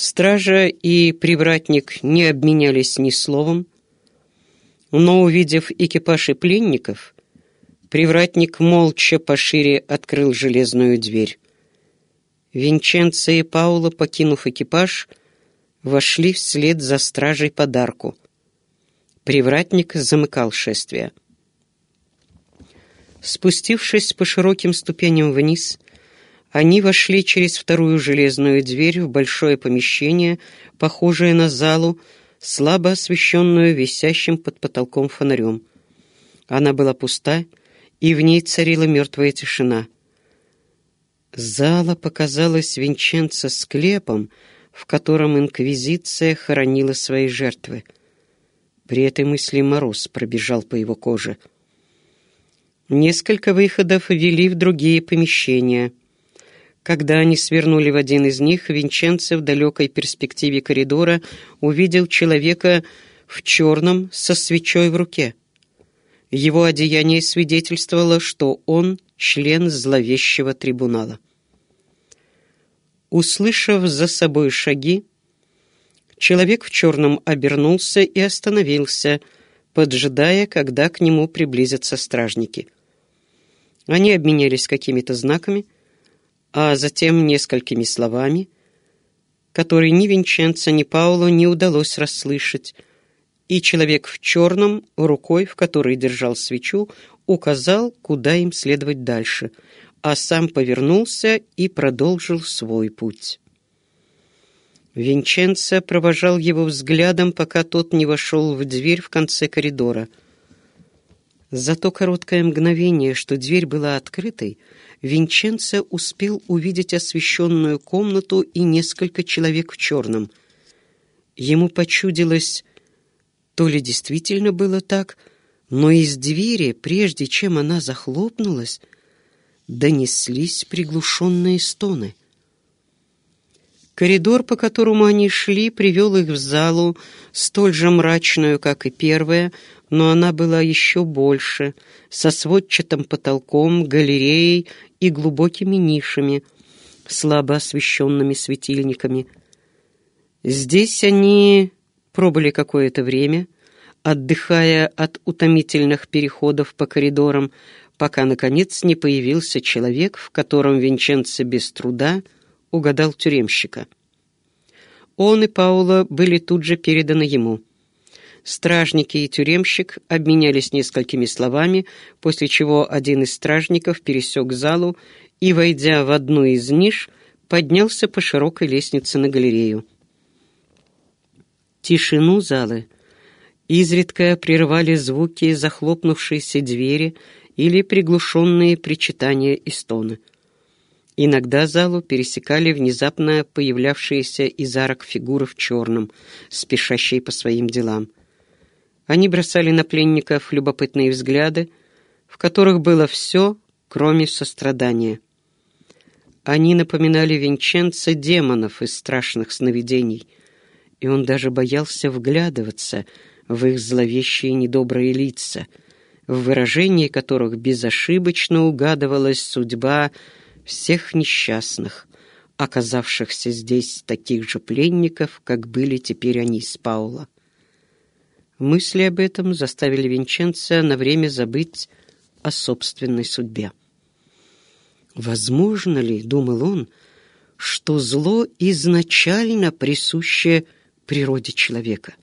Стража и привратник не обменялись ни словом, но, увидев экипаж и пленников, привратник молча пошире открыл железную дверь. Винченцо и Паула, покинув экипаж, вошли вслед за стражей подарку. Привратник замыкал шествие. Спустившись по широким ступеням вниз, они вошли через вторую железную дверь в большое помещение, похожее на залу, слабо освещенную висящим под потолком фонарем. Она была пуста, и в ней царила мертвая тишина. Зала показалась Винченцо склепом, в котором инквизиция хоронила свои жертвы. При этой мысли мороз пробежал по его коже. Несколько выходов вели в другие помещения — когда они свернули в один из них, Винченцо в далекой перспективе коридора увидел человека в черном со свечой в руке. Его одеяние свидетельствовало, что он член зловещего трибунала. Услышав за собой шаги, человек в черном обернулся и остановился, поджидая, когда к нему приблизятся стражники. Они обменялись какими-то знаками — а затем несколькими словами, которые ни Винченцо, ни Паулу не удалось расслышать, и человек в черном, рукой, в которой держал свечу, указал, куда им следовать дальше, а сам повернулся и продолжил свой путь. Винченцо провожал его взглядом, пока тот не вошел в дверь в конце коридора. За то короткое мгновение, что дверь была открытой, Винченцо успел увидеть освещенную комнату и несколько человек в черном. Ему почудилось, то ли действительно было так, но из двери, прежде чем она захлопнулась, донеслись приглушенные стоны. Коридор, по которому они шли, привел их в залу, столь же мрачную, как и первая, но она была еще больше, со сводчатым потолком, галереей и глубокими нишами, слабо освещенными светильниками. Здесь они пробыли какое-то время, отдыхая от утомительных переходов по коридорам, пока, наконец, не появился человек, в котором Винченцо без труда угадал тюремщика. Он и Паула были тут же переданы ему — Стражники и тюремщик обменялись несколькими словами, после чего один из стражников пересек залу и, войдя в одну из ниш, поднялся по широкой лестнице на галерею. Тишину залы изредка прерывали звуки захлопнувшейся двери или приглушенные причитания и стоны. Иногда залу пересекали внезапно появлявшиеся из арок фигуры в черном, спешащие по своим делам. Они бросали на пленников любопытные взгляды, в которых было все, кроме сострадания. Они напоминали Винченца демонов из страшных сновидений, и он даже боялся вглядываться в их зловещие недобрые лица, в выражении которых безошибочно угадывалась судьба всех несчастных, оказавшихся здесь таких же пленников, как были теперь они с Паула. Мысли об этом заставили Винченца на время забыть о собственной судьбе. Возможно ли, думал он, что зло изначально присуще природе человека?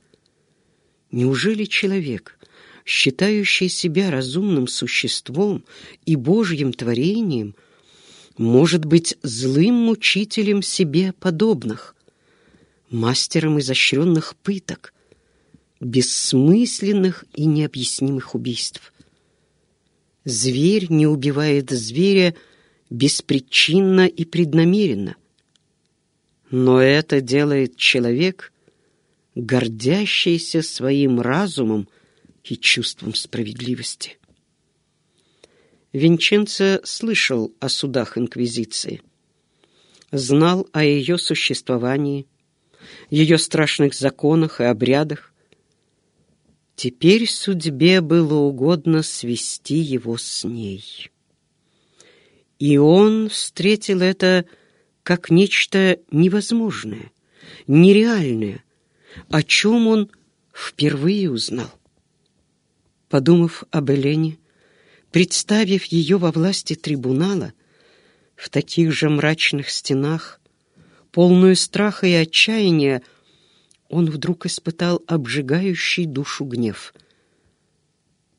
Неужели человек, считающий себя разумным существом и Божьим творением, может быть злым мучителем себе подобных, мастером изощренных пыток, бессмысленных и необъяснимых убийств. Зверь не убивает зверя беспричинно и преднамеренно. Но это делает человек, гордящийся своим разумом и чувством справедливости. Винченцо слышал о судах Инквизиции, знал о ее существовании, ее страшных законах и обрядах, Теперь судьбе было угодно свести его с ней. И он встретил это как нечто невозможное, нереальное, о чем он впервые узнал. Подумав об Элене, представив ее во власти трибунала, в таких же мрачных стенах, полную страха и отчаяния, он вдруг испытал обжигающий душу гнев.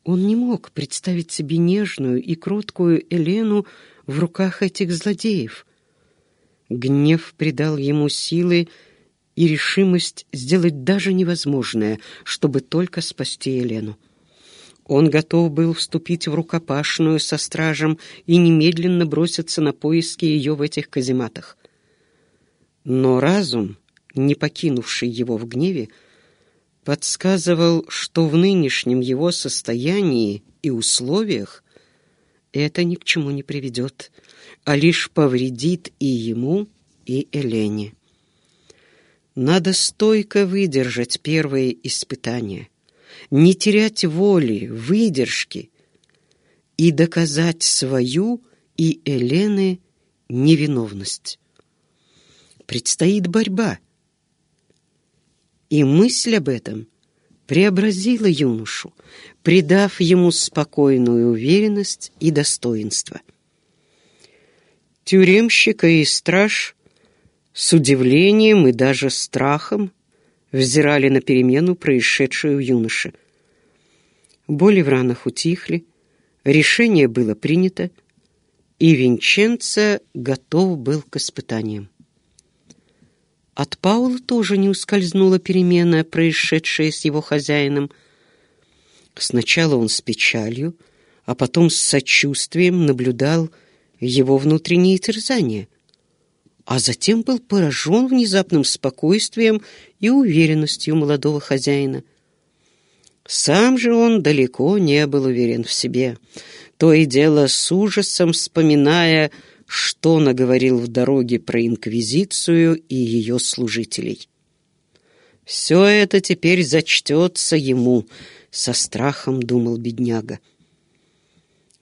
Он не мог представить себе нежную и кроткую Елену в руках этих злодеев. Гнев придал ему силы и решимость сделать даже невозможное, чтобы только спасти Елену. Он готов был вступить в рукопашную со стражем и немедленно броситься на поиски ее в этих казематах. Но разум, не покинувший его в гневе, подсказывал, что в нынешнем его состоянии и условиях это ни к чему не приведет, а лишь повредит и ему, и Элене. Надо стойко выдержать первые испытания, не терять воли, выдержки и доказать свою и Елены невиновность. Предстоит борьба. И мысль об этом преобразила юношу, придав ему спокойную уверенность и достоинство. Тюремщика и страж с удивлением и даже страхом взирали на перемену, происшедшую в юноше. Боли в ранах утихли, решение было принято, и Винченцо готов был к испытаниям. От Паула тоже не ускользнула перемена, происшедшая с его хозяином. Сначала он с печалью, а потом с сочувствием наблюдал его внутренние терзания — а затем был поражен внезапным спокойствием и уверенностью молодого хозяина. Сам же он далеко не был уверен в себе, то и дело с ужасом вспоминая, что наговорил в дороге про Инквизицию и ее служителей. «Все это теперь зачтется ему», — со страхом думал бедняга.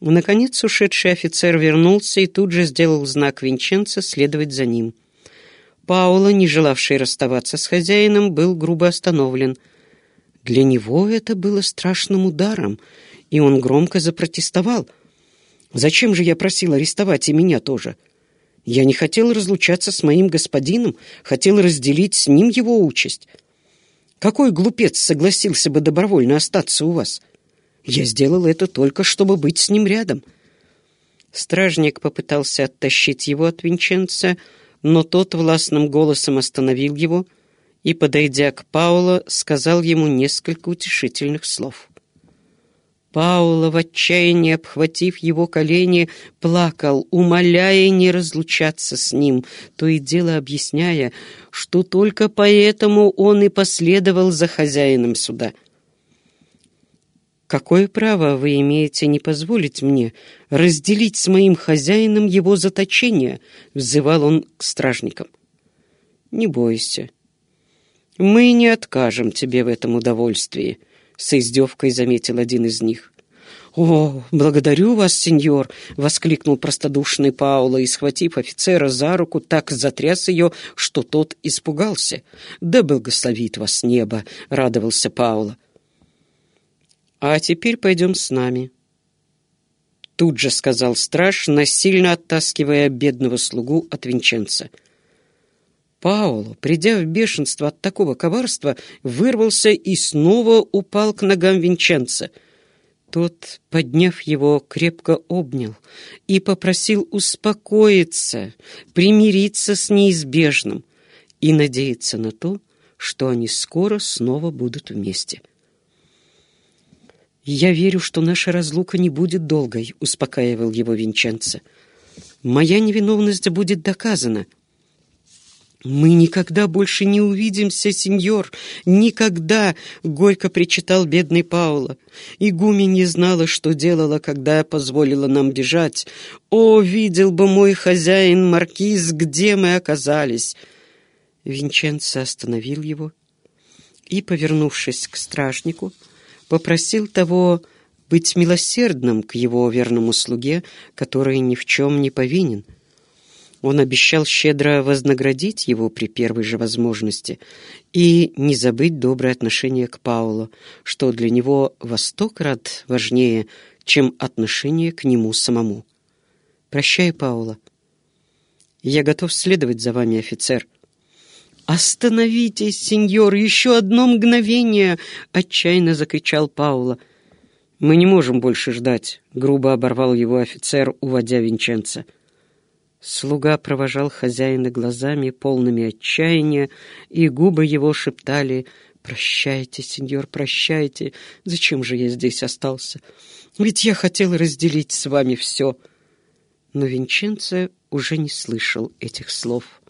Наконец ушедший офицер вернулся и тут же сделал знак Винченца следовать за ним. Пауло, не желавший расставаться с хозяином, был грубо остановлен. Для него это было страшным ударом, и он громко запротестовал. «Зачем же я просил арестовать и меня тоже? Я не хотел разлучаться с моим господином, хотел разделить с ним его участь. Какой глупец согласился бы добровольно остаться у вас?» Я сделал это только, чтобы быть с ним рядом. Стражник попытался оттащить его от Винченца, но тот властным голосом остановил его и, подойдя к Пауло, сказал ему несколько утешительных слов. Пауло, в отчаянии обхватив его колени, плакал, умоляя не разлучаться с ним, то и дело объясняя, что только поэтому он и последовал за хозяином суда — Какое право вы имеете не позволить мне разделить с моим хозяином его заточение? Взывал он к стражникам. Не бойся. Мы не откажем тебе в этом удовольствии, с издевкой заметил один из них. «О, благодарю вас, сеньор!» — воскликнул простодушный Пауло и, схватив офицера за руку, так затряс ее, что тот испугался. «Да благословит вас небо!» — радовался Пауло. «А теперь пойдем с нами». Тут же сказал страж, насильно оттаскивая бедного слугу от Винченца. Пауло, придя в бешенство от такого коварства, вырвался и снова упал к ногам Винченца. Тот, подняв его, крепко обнял и попросил успокоиться, примириться с неизбежным и надеяться на то, что они скоро снова будут вместе. «Я верю, что наша разлука не будет долгой», — успокаивал его Винченцо. «Моя невиновность будет доказана». «Мы никогда больше не увидимся, сеньор, никогда!» — горько причитал бедный Пауло. «Игуми не знала, что делала, когда позволила нам бежать. О, видел бы мой хозяин, маркиз, где мы оказались!» Винченцо остановил его и, повернувшись к стражнику, — попросил того быть милосердным к его верному слуге, который ни в чем не повинен. Он обещал щедро вознаградить его при первой же возможности и не забыть доброе отношение к Паулу, что для него во сто крат важнее, чем отношение к нему самому. «Прощай, Паула. Я готов следовать за вами, офицер». «Остановитесь, сеньор, еще одно мгновение!» — отчаянно закричал Паула. «Мы не можем больше ждать», — грубо оборвал его офицер, уводя Винченца. Слуга провожал хозяина глазами, полными отчаяния, и губы его шептали «Прощайте, сеньор, прощайте. Зачем же я здесь остался? Ведь я хотел разделить с вами все». Но Винченцо уже не слышал этих слов.